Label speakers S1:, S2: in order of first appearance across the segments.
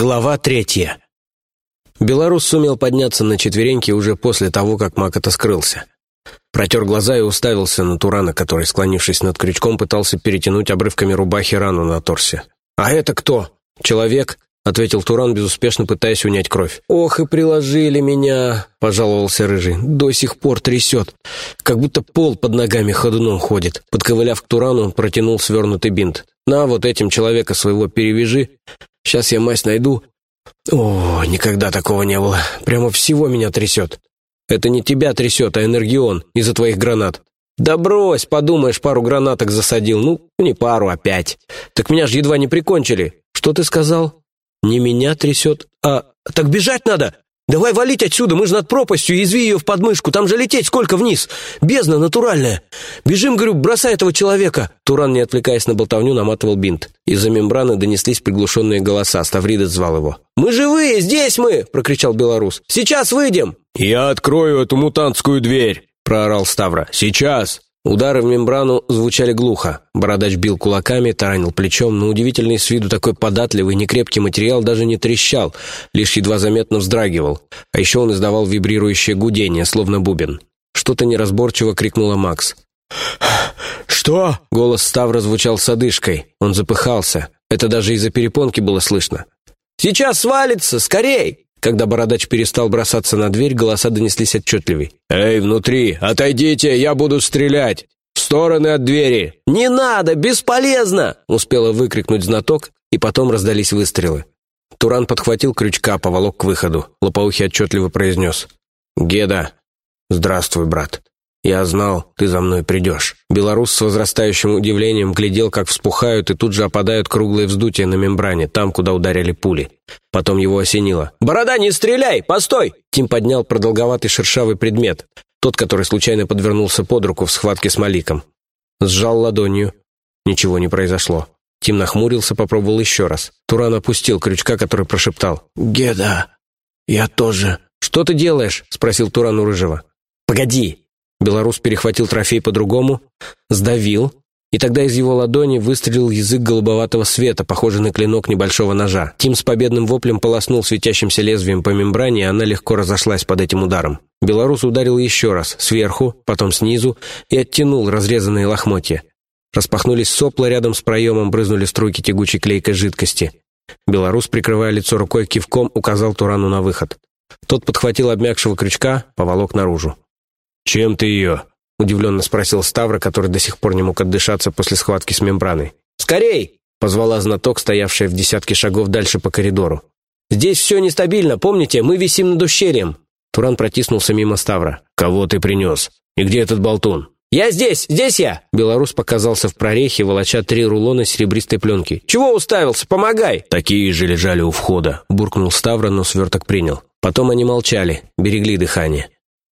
S1: Глава третья. Белорус сумел подняться на четвереньки уже после того, как Макота скрылся. Протер глаза и уставился на Турана, который, склонившись над крючком, пытался перетянуть обрывками рубахи рану на торсе. «А это кто?» «Человек», — ответил Туран, безуспешно пытаясь унять кровь. «Ох, и приложили меня», — пожаловался Рыжий. «До сих пор трясет, как будто пол под ногами ходуном ходит». Подковыляв к Турану, протянул свернутый бинт. «На, вот этим человека своего перевяжи, Сейчас я мазь найду. О, никогда такого не было. Прямо всего меня трясет. Это не тебя трясет, а энергион из-за твоих гранат. Да брось, подумаешь, пару гранаток засадил. Ну, не пару, а пять. Так меня же едва не прикончили. Что ты сказал? Не меня трясет, а... Так бежать надо! «Давай валить отсюда, мы же над пропастью, язви ее в подмышку, там же лететь сколько вниз! Бездна натуральная! Бежим, говорю, бросай этого человека!» Туран, не отвлекаясь на болтовню, наматывал бинт. Из-за мембраны донеслись приглушенные голоса, Ставридец звал его. «Мы живые, здесь мы!» — прокричал белорус. «Сейчас выйдем!»
S2: «Я открою эту мутантскую дверь!» — проорал Ставра. «Сейчас!»
S1: Удары в мембрану звучали глухо. Бородач бил кулаками, таранил плечом, но удивительный с виду такой податливый, некрепкий материал даже не трещал, лишь едва заметно вздрагивал. А еще он издавал вибрирующее гудение, словно бубен. Что-то неразборчиво крикнула Макс.
S2: «Что?»
S1: Голос Ставра звучал с одышкой. Он запыхался. Это даже из-за перепонки было слышно. «Сейчас свалится! Скорей!» Когда бородач перестал бросаться на дверь, голоса донеслись отчетливей.
S2: «Эй, внутри! Отойдите! Я буду стрелять! В стороны от двери!»
S1: «Не надо! Бесполезно!» — успела выкрикнуть знаток, и потом раздались выстрелы. Туран подхватил крючка, поволок к выходу. Лопоухий отчетливо произнес. «Геда! Здравствуй, брат!» «Я знал, ты за мной придешь». Белорус с возрастающим удивлением глядел, как вспухают и тут же опадают круглые вздутия на мембране, там, куда ударили пули. Потом его осенило. «Борода, не стреляй! Постой!» Тим поднял продолговатый шершавый предмет, тот, который случайно подвернулся под руку в схватке с Маликом. Сжал ладонью. Ничего не произошло. Тим нахмурился, попробовал еще раз. Туран опустил крючка, который прошептал. «Геда, я тоже». «Что ты делаешь?» — спросил Туран у Рыжего. «Погоди, Белорус перехватил трофей по-другому, сдавил, и тогда из его ладони выстрелил язык голубоватого света, похожий на клинок небольшого ножа. Тим с победным воплем полоснул светящимся лезвием по мембране, и она легко разошлась под этим ударом. Белорус ударил еще раз, сверху, потом снизу, и оттянул разрезанные лохмотья. Распахнулись сопла рядом с проемом, брызнули струйки тягучей клейкой жидкости. Белорус, прикрывая лицо рукой кивком, указал Турану на выход. Тот подхватил обмякшего крючка, поволок наружу.
S2: «Чем ты ее?»
S1: — удивленно спросил Ставра, который до сих пор не мог отдышаться после схватки с мембраной. «Скорей!» — позвала знаток, стоявшая в десятке шагов дальше по коридору. «Здесь все нестабильно, помните, мы висим над ущельем!» Туран протиснулся мимо Ставра.
S2: «Кого ты принес? И где этот болтун?»
S1: «Я здесь! Здесь я!» Белорус показался в прорехе, волоча три рулона серебристой пленки. «Чего уставился? Помогай!»
S2: «Такие же лежали у входа», — буркнул Ставра, но сверток принял.
S1: Потом они молчали, берегли дыхание.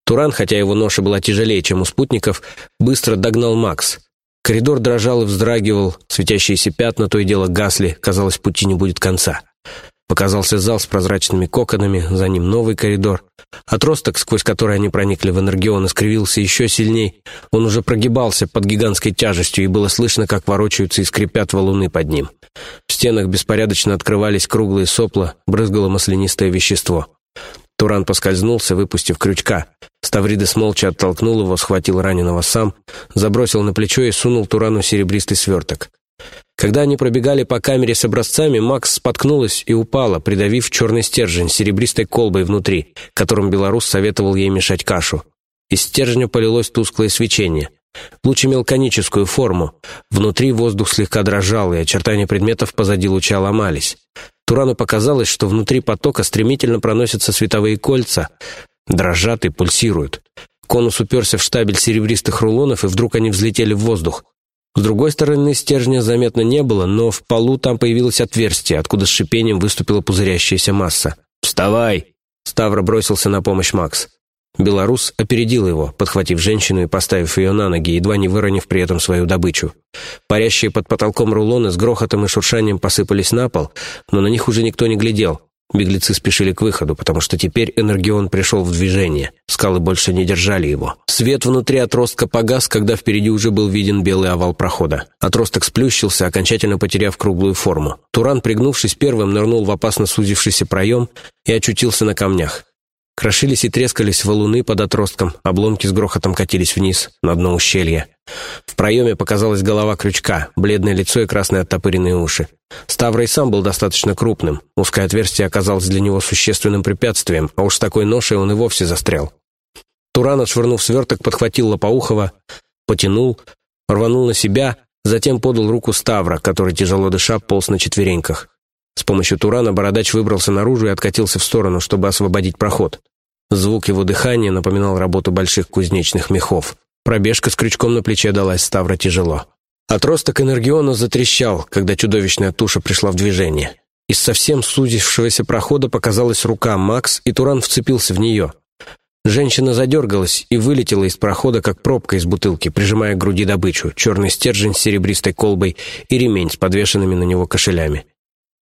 S1: Туран, хотя его ноша была тяжелее, чем у спутников, быстро догнал Макс. Коридор дрожал и вздрагивал, светящиеся пятна то и дело гасли, казалось, пути не будет конца. Показался зал с прозрачными коконами, за ним новый коридор. Отросток, сквозь который они проникли в энергион, искривился еще сильней. Он уже прогибался под гигантской тяжестью, и было слышно, как ворочаются и скрипят валуны под ним. В стенах беспорядочно открывались круглые сопла, брызгало маслянистое вещество. Туран поскользнулся, выпустив крючка. Ставридес молча оттолкнул его, схватил раненого сам, забросил на плечо и сунул Турану серебристый сверток. Когда они пробегали по камере с образцами, Макс споткнулась и упала, придавив черный стержень серебристой колбой внутри, которым белорус советовал ей мешать кашу. Из стержня полилось тусклое свечение. Луч имел коническую форму. Внутри воздух слегка дрожал, и очертания предметов позади луча ломались. Турану показалось, что внутри потока стремительно проносятся световые кольца, дрожат и пульсируют. Конус уперся в штабель серебристых рулонов, и вдруг они взлетели в воздух. С другой стороны стержня заметно не было, но в полу там появилось отверстие, откуда с шипением выступила пузырящаяся масса.
S2: «Вставай!»
S1: Ставра бросился на помощь Макс. Белорус опередил его, подхватив женщину и поставив ее на ноги, едва не выронив при этом свою добычу. Парящие под потолком рулоны с грохотом и шуршанием посыпались на пол, но на них уже никто не глядел. Беглецы спешили к выходу, потому что теперь Энергион пришел в движение. Скалы больше не держали его. Свет внутри отростка погас, когда впереди уже был виден белый овал прохода. Отросток сплющился, окончательно потеряв круглую форму. Туран, пригнувшись первым, нырнул в опасно сузившийся проем и очутился на камнях. Крошились и трескались валуны под отростком, обломки с грохотом катились вниз, на дно ущелья. В проеме показалась голова крючка, бледное лицо и красные оттопыренные уши. Ставра и сам был достаточно крупным. Узкое отверстие оказалось для него существенным препятствием, а уж с такой ношей он и вовсе застрял. Туран, отшвырнув сверток, подхватил Лопоухова, потянул, рванул на себя, затем подал руку Ставра, который, тяжело дыша, полз на четвереньках. С помощью Турана бородач выбрался наружу и откатился в сторону, чтобы освободить проход. Звук его дыхания напоминал работу больших кузнечных мехов. Пробежка с крючком на плече далась Ставра тяжело. Отросток энергиона затрещал, когда чудовищная туша пришла в движение. Из совсем сузившегося прохода показалась рука Макс, и Туран вцепился в нее. Женщина задергалась и вылетела из прохода, как пробка из бутылки, прижимая к груди добычу, черный стержень с серебристой колбой и ремень с подвешенными на него кошелями.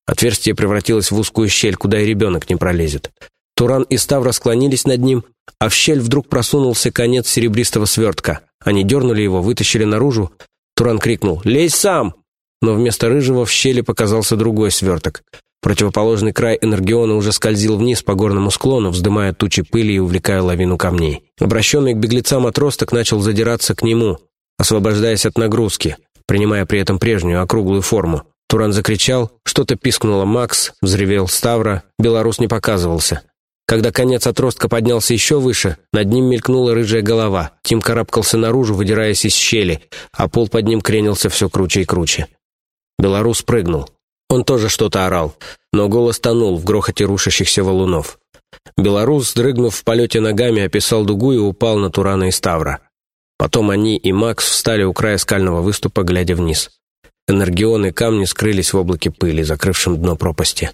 S1: Отверстие превратилось в узкую щель, куда и ребенок не пролезет. Туран и Ставра склонились над ним, а в щель вдруг просунулся конец серебристого свертка. Они дернули его, вытащили наружу. Туран крикнул «Лезь сам!» Но вместо рыжего в щели показался другой сверток. Противоположный край Энергиона уже скользил вниз по горному склону, вздымая тучи пыли и увлекая лавину камней. Обращенный к беглецам отросток начал задираться к нему, освобождаясь от нагрузки, принимая при этом прежнюю округлую форму. Туран закричал, что-то пискнула Макс, взревел Ставро, белорус не показывался. Когда конец отростка поднялся еще выше, над ним мелькнула рыжая голова. Тим карабкался наружу, выдираясь из щели, а пол под ним кренился все круче и круче. Белорус прыгнул. Он тоже что-то орал, но голос тонул в грохоте рушащихся валунов. Белорус, дрыгнув в полете ногами, описал дугу и упал на Турана и Ставра. Потом они и Макс встали у края скального выступа, глядя вниз. Энергионы камни скрылись в облаке пыли, закрывшем дно пропасти.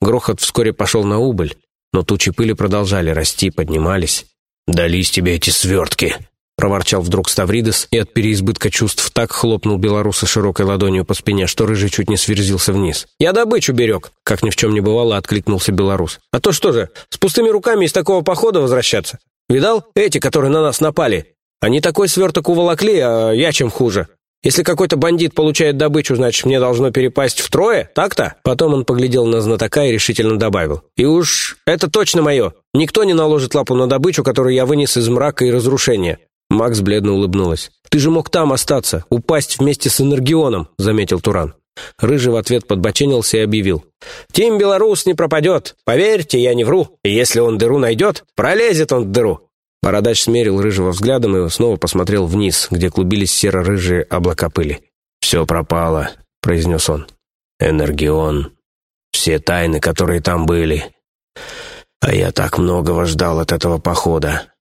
S1: Грохот вскоре пошел на убыль, но тучи пыли продолжали расти, поднимались. «Дались тебе эти свертки!» — проворчал вдруг Ставридес и от переизбытка чувств так хлопнул белоруса широкой ладонью по спине, что рыжий чуть не сверзился вниз. «Я добычу берег!» — как ни в чем не бывало, откликнулся белорус. «А то что же, с пустыми руками из такого похода возвращаться? Видал? Эти, которые на нас напали. Они такой сверток уволокли, а я чем хуже. Если какой-то бандит получает добычу, значит, мне должно перепасть втрое, так-то?» Потом он поглядел на знатока и решительно добавил. «И уж это точно мое. Никто не наложит лапу на добычу, которую я вынес из мрака и разрушения». Макс бледно улыбнулась. «Ты же мог там остаться, упасть вместе с Энергионом», — заметил Туран. Рыжий в ответ подбоченился и объявил. «Тим Белорус не пропадет. Поверьте, я не вру. И если он дыру найдет, пролезет он в дыру. Бородач смерил рыжего взглядом и снова посмотрел вниз, где клубились серо-рыжие облака пыли. «Все пропало», — произнес он. «Энергион. Все тайны, которые там были. А я так многого ждал от этого похода».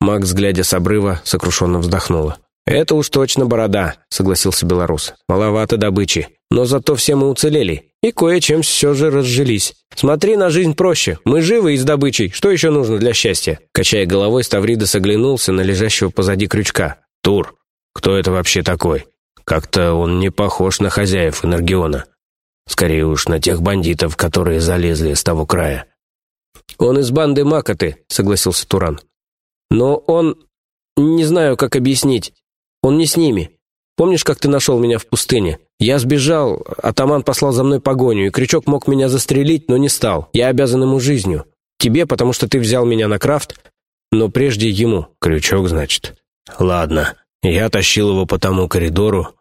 S1: Макс, глядя с обрыва, сокрушенно вздохнула. «Это уж точно борода», — согласился белорус. «Маловато добычи. Но зато все мы уцелели. И кое-чем все же разжились. Смотри на жизнь проще. Мы живы и с добычей. Что еще нужно для счастья?» Качая головой, Ставридос оглянулся на лежащего позади крючка. «Тур, кто это вообще такой? Как-то он не похож на хозяев Энергиона. Скорее уж на тех бандитов, которые залезли с того края». «Он из банды Макоты», — согласился Туран. «Но он... Не знаю, как объяснить. Он не с ними. Помнишь, как ты нашел меня в пустыне? Я сбежал, атаман послал за мной погоню, и Крючок мог меня застрелить, но не стал. Я обязан ему жизнью. Тебе, потому что ты взял меня на крафт, но прежде ему. Крючок, значит. Ладно, я тащил его по тому коридору.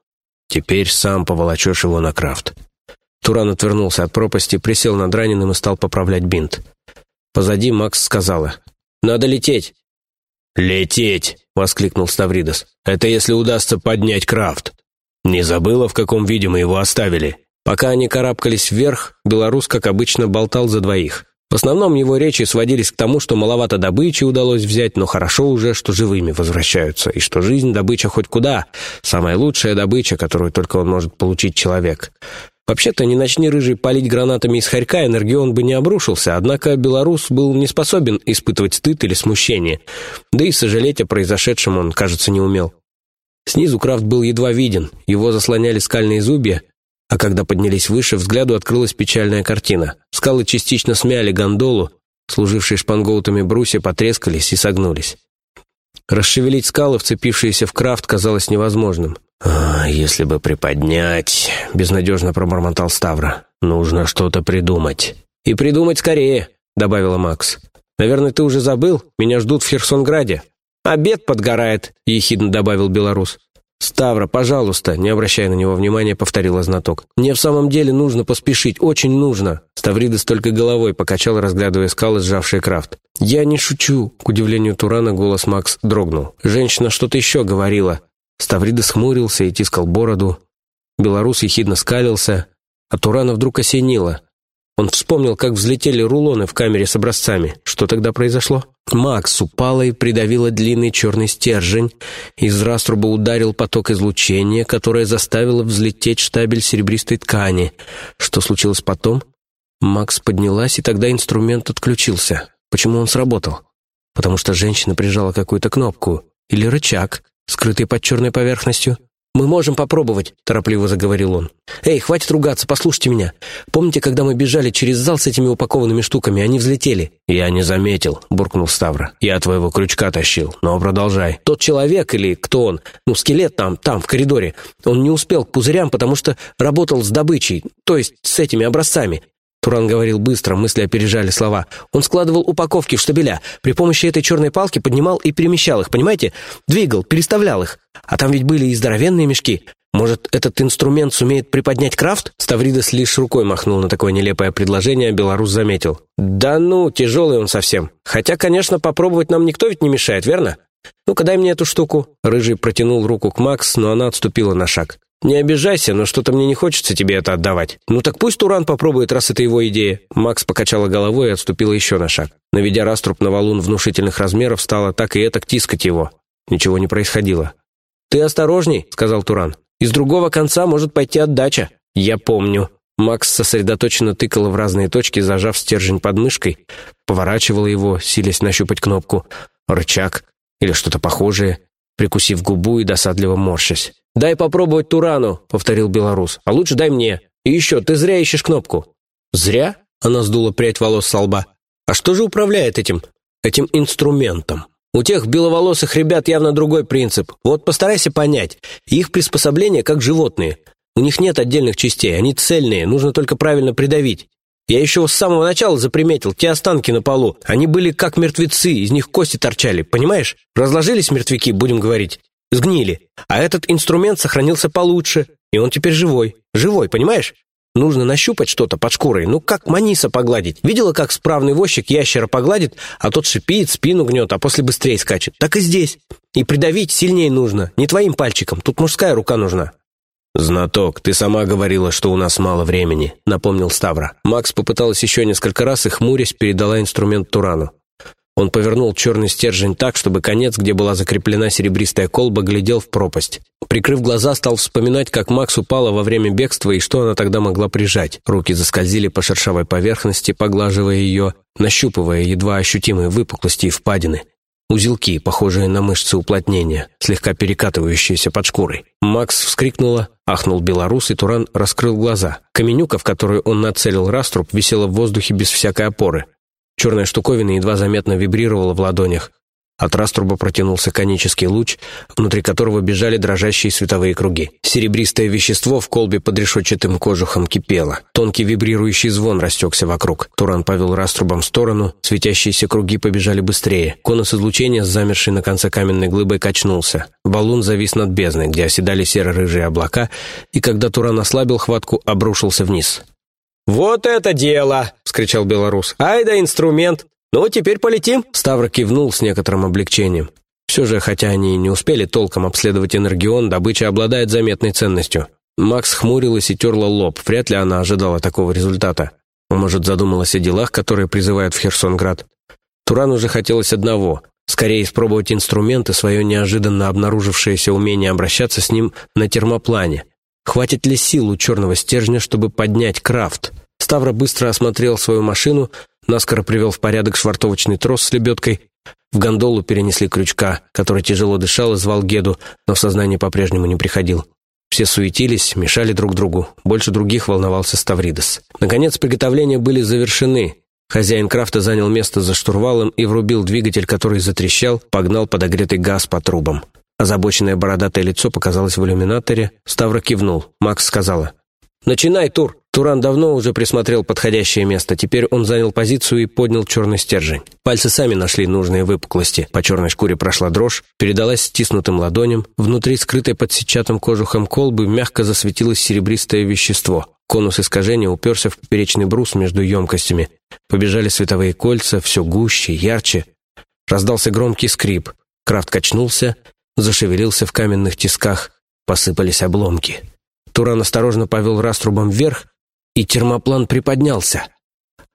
S1: Теперь сам поволочешь его на крафт. Туран отвернулся от пропасти, присел над раненым и стал поправлять бинт. Позади Макс сказала. «Надо лететь!» «Лететь!» — воскликнул Ставридос. «Это если удастся поднять крафт. Не забыла, в каком виде мы его оставили?» Пока они карабкались вверх, белорус, как обычно, болтал за двоих. В основном его речи сводились к тому, что маловато добычи удалось взять, но хорошо уже, что живыми возвращаются, и что жизнь добыча хоть куда, самая лучшая добыча, которую только он может получить человек. Вообще-то, не начни рыжий палить гранатами из хорька, энергион бы не обрушился, однако белорус был не способен испытывать стыд или смущение, да и сожалеть о произошедшем он, кажется, не умел. Снизу Крафт был едва виден, его заслоняли скальные зубья, А когда поднялись выше, взгляду открылась печальная картина. Скалы частично смяли гондолу, служившие шпангоутами брусья потрескались и согнулись. Расшевелить скалы, вцепившиеся в крафт, казалось невозможным. «А, если бы приподнять...» — безнадежно пробормотал Ставра. «Нужно что-то придумать». «И придумать скорее», — добавила Макс. «Наверное, ты уже забыл? Меня ждут в Херсонграде». «Обед подгорает», — ехидно добавил белорус. «Ставра, пожалуйста», — не обращая на него внимания, повторила знаток. «Мне в самом деле нужно поспешить, очень нужно». Ставридес только головой покачал, разглядывая скалы, сжавшие крафт. «Я не шучу», — к удивлению Турана голос Макс дрогнул. «Женщина что-то еще говорила». Ставридес хмурился и тискал бороду. Белорус ехидно скалился, а Турана вдруг осенило. Он вспомнил, как взлетели рулоны в камере с образцами. Что тогда произошло? Макс упала и придавила длинный черный стержень. Из раструба ударил поток излучения, которое заставило взлететь штабель серебристой ткани. Что случилось потом? Макс поднялась, и тогда инструмент отключился. Почему он сработал? Потому что женщина прижала какую-то кнопку. Или рычаг, скрытый под черной поверхностью. «Мы можем попробовать», — торопливо заговорил он. «Эй, хватит ругаться, послушайте меня. Помните, когда мы бежали через зал с этими упакованными штуками, они взлетели?» «Я не заметил», — буркнул Ставра. «Я твоего крючка тащил, но продолжай». «Тот человек или кто он? Ну, скелет там, там, в коридоре. Он не успел к пузырям, потому что работал с добычей, то есть с этими образцами. Туран говорил быстро, мысли опережали слова. Он складывал упаковки в штабеля. При помощи этой черной палки поднимал и перемещал их, понимаете? Двигал, переставлял их. А там ведь были и здоровенные мешки. Может, этот инструмент сумеет приподнять крафт? Ставридес лишь рукой махнул на такое нелепое предложение, а белорус заметил. «Да ну, тяжелый он совсем. Хотя, конечно, попробовать нам никто ведь не мешает, верно? Ну-ка, дай мне эту штуку». Рыжий протянул руку к Макс, но она отступила на шаг. «Не обижайся, но что-то мне не хочется тебе это отдавать. Ну так пусть Туран попробует, раз это его идея». Макс покачала головой и отступила еще на шаг. Наведя раструб на валун внушительных размеров, стала так и этак тискать его. Ничего не происходило. «Ты осторожней», — сказал Туран. «Из другого конца может пойти отдача». «Я помню». Макс сосредоточенно тыкала в разные точки, зажав стержень под мышкой, поворачивала его, силясь нащупать кнопку. Рычаг или что-то похожее, прикусив губу и досадливо морщась. «Дай попробовать Турану», — повторил белорус. «А лучше дай мне. И еще, ты зря ищешь кнопку». «Зря?» — она сдула прядь волос со лба. «А что же управляет этим, этим инструментом?» У тех беловолосых ребят явно другой принцип. Вот постарайся понять. Их приспособления как животные. У них нет отдельных частей, они цельные, нужно только правильно придавить. Я еще с самого начала заприметил те останки на полу. Они были как мертвецы, из них кости торчали, понимаешь? Разложились мертвяки, будем говорить сгнили. А этот инструмент сохранился получше, и он теперь живой. Живой, понимаешь? Нужно нащупать что-то под шкурой, ну как маниса погладить. Видела, как справный возчик ящера погладит, а тот шипит, спину гнет, а после быстрее скачет? Так и здесь. И придавить сильнее нужно, не твоим пальчиком, тут мужская рука нужна. «Знаток, ты сама говорила, что у нас мало времени», — напомнил Ставра. Макс попыталась еще несколько раз и, хмурясь, передала инструмент Турану. Он повернул черный стержень так, чтобы конец, где была закреплена серебристая колба, глядел в пропасть. Прикрыв глаза, стал вспоминать, как Макс упала во время бегства и что она тогда могла прижать. Руки заскользили по шершавой поверхности, поглаживая ее, нащупывая едва ощутимые выпуклости и впадины. Узелки, похожие на мышцы уплотнения, слегка перекатывающиеся под шкурой. Макс вскрикнула, ахнул белорус, и Туран раскрыл глаза. Каменюка, в которую он нацелил раструб, висела в воздухе без всякой опоры. Черная штуковина едва заметно вибрировала в ладонях. От раструба протянулся конический луч, внутри которого бежали дрожащие световые круги. Серебристое вещество в колбе под решетчатым кожухом кипело. Тонкий вибрирующий звон растекся вокруг. Туран повел раструбом в сторону, светящиеся круги побежали быстрее. Конус излучения, замерший на конце каменной глыбы, качнулся. Баллон завис над бездной, где оседали серо-рыжие облака, и когда Туран ослабил хватку, обрушился вниз. «Вот это дело!» — вскричал белорус. «Ай да инструмент! Ну, теперь полетим!» Ставр кивнул с некоторым облегчением. Все же, хотя они не успели толком обследовать энергион, добыча обладает заметной ценностью. Макс хмурилась и терла лоб. Вряд ли она ожидала такого результата. Может, задумалась о делах, которые призывают в Херсонград. Турану уже хотелось одного — скорее испробовать инструменты, свое неожиданно обнаружившееся умение обращаться с ним на термоплане. Хватит ли сил у черного стержня, чтобы поднять крафт? Ставра быстро осмотрел свою машину, наскоро привел в порядок швартовочный трос с лебедкой. В гондолу перенесли крючка, который тяжело дышал и звал Геду, но в сознание по-прежнему не приходил. Все суетились, мешали друг другу. Больше других волновался Ставридес. Наконец, приготовления были завершены. Хозяин крафта занял место за штурвалом и врубил двигатель, который затрещал, погнал подогретый газ по трубам. Озабоченное бородатое лицо показалось в иллюминаторе. Ставра кивнул. Макс сказала. «Начинай тур!» Туран давно уже присмотрел подходящее место. Теперь он занял позицию и поднял черный стержень. Пальцы сами нашли нужные выпуклости. По черной шкуре прошла дрожь, передалась стиснутым ладоням. Внутри, скрытой под сетчатым кожухом колбы, мягко засветилось серебристое вещество. Конус искажения уперся в поперечный брус между емкостями. Побежали световые кольца, все гуще, ярче. Раздался громкий скрип. Крафт качнулся, зашевелился в каменных тисках. Посыпались обломки. Туран осторожно повел раструбом вверх, и термоплан приподнялся.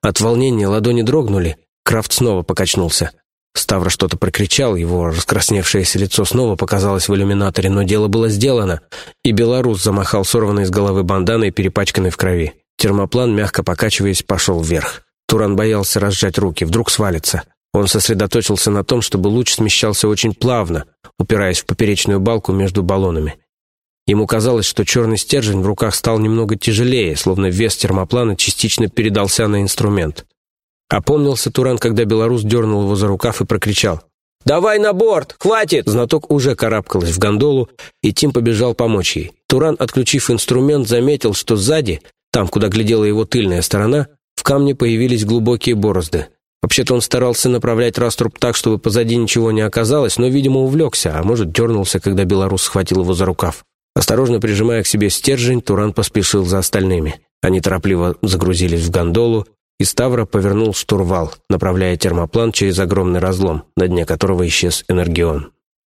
S1: От волнения ладони дрогнули, Крафт снова покачнулся. Ставра что-то прокричал, его раскрасневшееся лицо снова показалось в иллюминаторе, но дело было сделано, и белорус замахал сорванной с головы банданой, перепачканной в крови. Термоплан, мягко покачиваясь, пошел вверх. Туран боялся разжать руки, вдруг свалится. Он сосредоточился на том, чтобы луч смещался очень плавно, упираясь в поперечную балку между баллонами. Ему казалось, что черный стержень в руках стал немного тяжелее, словно вес термоплана частично передался на инструмент. Опомнился Туран, когда белорус дернул его за рукав и прокричал. «Давай на борт! Хватит!» Знаток уже карабкалась в гондолу, и Тим побежал помочь ей. Туран, отключив инструмент, заметил, что сзади, там, куда глядела его тыльная сторона, в камне появились глубокие борозды. Вообще-то он старался направлять раструб так, чтобы позади ничего не оказалось, но, видимо, увлекся, а может, дернулся, когда белорус схватил его за рукав. Осторожно прижимая к себе стержень, Туран поспешил за остальными. Они торопливо загрузились в гондолу, и Ставра повернул штурвал, направляя термоплан через огромный разлом, на дне которого исчез Энергион.